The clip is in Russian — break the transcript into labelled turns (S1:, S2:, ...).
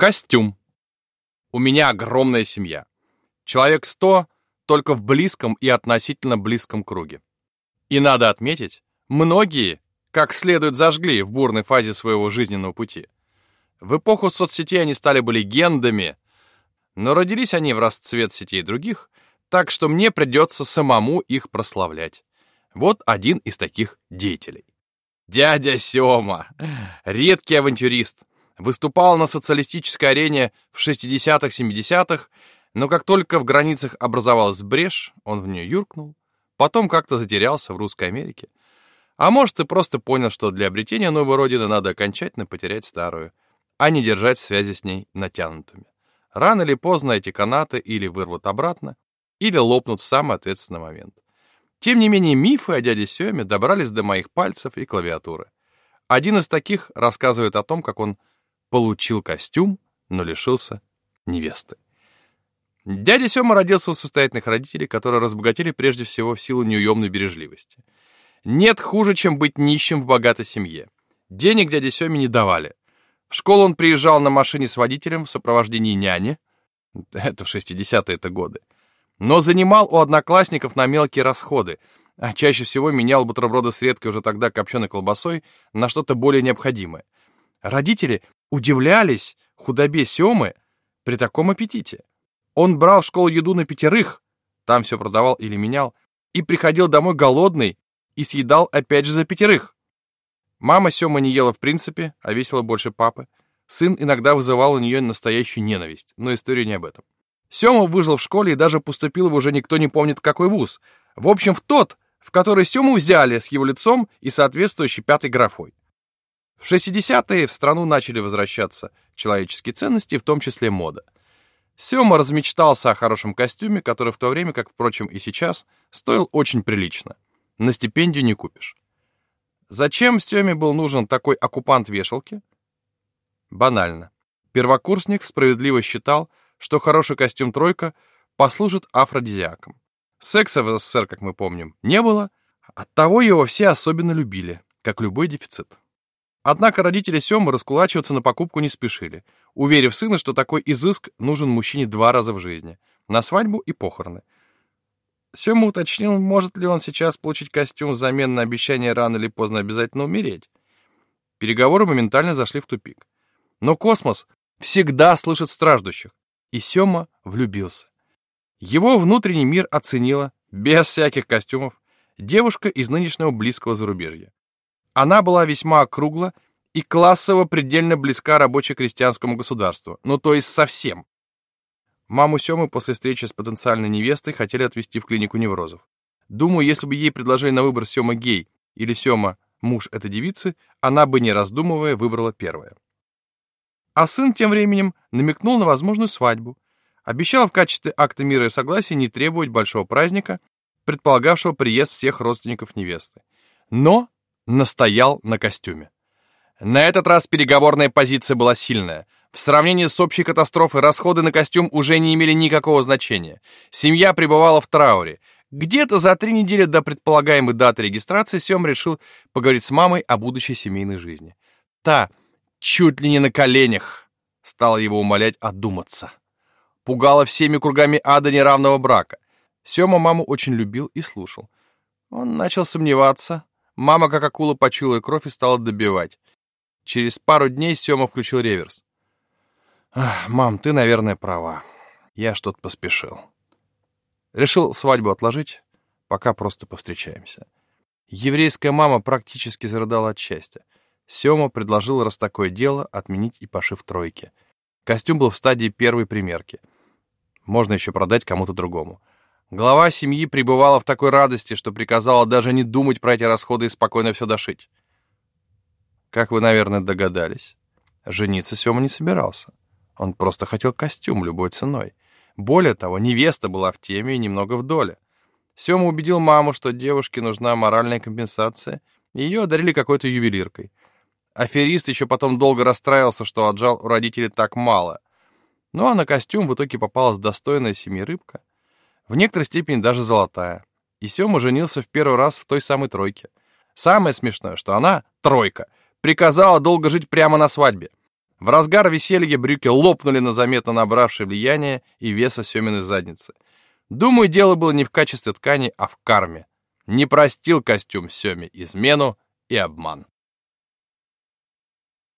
S1: Костюм. У меня огромная семья. Человек сто только в близком и относительно близком круге. И надо отметить, многие как следует зажгли в бурной фазе своего жизненного пути. В эпоху соцсетей они стали бы легендами, но родились они в расцвет сетей других, так что мне придется самому их прославлять. Вот один из таких деятелей. Дядя Сёма, редкий авантюрист, выступал на социалистической арене в 60-х-70-х, но как только в границах образовалась брешь, он в нее юркнул, потом как-то затерялся в Русской Америке. А может, и просто понял, что для обретения новой родины надо окончательно потерять старую, а не держать связи с ней натянутыми. Рано или поздно эти канаты или вырвут обратно, или лопнут в самый ответственный момент. Тем не менее, мифы о дяде Сёме добрались до моих пальцев и клавиатуры. Один из таких рассказывает о том, как он получил костюм, но лишился невесты. Дядя Сёма родился у состоятельных родителей, которые разбогатели прежде всего в силу неуемной бережливости. Нет хуже, чем быть нищим в богатой семье. Денег дяде Сёме не давали. В школу он приезжал на машине с водителем в сопровождении няни. Это в 60-е это годы. Но занимал у одноклассников на мелкие расходы, а чаще всего менял бутерброды с редкой уже тогда копченой колбасой на что-то более необходимое. Родители удивлялись худобе Семы при таком аппетите. Он брал в школу еду на пятерых, там все продавал или менял, и приходил домой голодный и съедал опять же за пятерых. Мама Сёма не ела в принципе, а весила больше папы. Сын иногда вызывал у нее настоящую ненависть, но история не об этом. Сёма выжил в школе и даже поступил в уже никто не помнит какой вуз. В общем, в тот, в который Сёму взяли с его лицом и соответствующей пятой графой. В 60-е в страну начали возвращаться человеческие ценности, в том числе мода. Сёма размечтался о хорошем костюме, который в то время, как, впрочем, и сейчас, стоил очень прилично. На стипендию не купишь. Зачем Сёме был нужен такой оккупант вешалки? Банально. Первокурсник справедливо считал, что хороший костюм «тройка» послужит афродизиаком. Секса в СССР, как мы помним, не было, оттого его все особенно любили, как любой дефицит. Однако родители Семы раскулачиваться на покупку не спешили, уверив сына, что такой изыск нужен мужчине два раза в жизни — на свадьбу и похороны. Сема уточнил, может ли он сейчас получить костюм взамен на обещание рано или поздно обязательно умереть. Переговоры моментально зашли в тупик. Но космос всегда слышит страждущих, и Сема влюбился. Его внутренний мир оценила, без всяких костюмов, девушка из нынешнего близкого зарубежья. Она была весьма округла и классово предельно близка рабоче-крестьянскому государству, ну то есть совсем. Маму Семы после встречи с потенциальной невестой хотели отвезти в клинику неврозов. Думаю, если бы ей предложили на выбор Сема гей или Сема муж этой девицы, она бы, не раздумывая, выбрала первое. А сын тем временем намекнул на возможную свадьбу, обещал в качестве акта мира и согласия не требовать большого праздника, предполагавшего приезд всех родственников невесты. Но настоял на костюме. На этот раз переговорная позиция была сильная. В сравнении с общей катастрофой расходы на костюм уже не имели никакого значения. Семья пребывала в трауре. Где-то за три недели до предполагаемой даты регистрации Сем решил поговорить с мамой о будущей семейной жизни. Та, чуть ли не на коленях, стала его умолять одуматься. Пугала всеми кругами ада неравного брака. Сема маму очень любил и слушал. Он начал сомневаться, Мама, как акула, почула кровь и стала добивать. Через пару дней Сёма включил реверс. «Мам, ты, наверное, права. Я что-то поспешил. Решил свадьбу отложить, пока просто повстречаемся». Еврейская мама практически зарыдала от счастья. Сёма предложил, раз такое дело, отменить и пошив тройки. Костюм был в стадии первой примерки. Можно еще продать кому-то другому. Глава семьи пребывала в такой радости, что приказала даже не думать про эти расходы и спокойно все дошить. Как вы, наверное, догадались, жениться Сёма не собирался. Он просто хотел костюм любой ценой. Более того, невеста была в теме и немного в доле. Сёма убедил маму, что девушке нужна моральная компенсация, и ее одарили какой-то ювелиркой. Аферист еще потом долго расстраивался, что отжал у родителей так мало. Ну а на костюм в итоге попалась достойная семьи рыбка, в некоторой степени даже золотая. И Сёма женился в первый раз в той самой тройке. Самое смешное, что она, тройка, приказала долго жить прямо на свадьбе. В разгар веселья брюки лопнули на заметно набравшее влияние и веса Семиной задницы. Думаю, дело было не в качестве ткани, а в карме. Не простил костюм Семе измену и обман.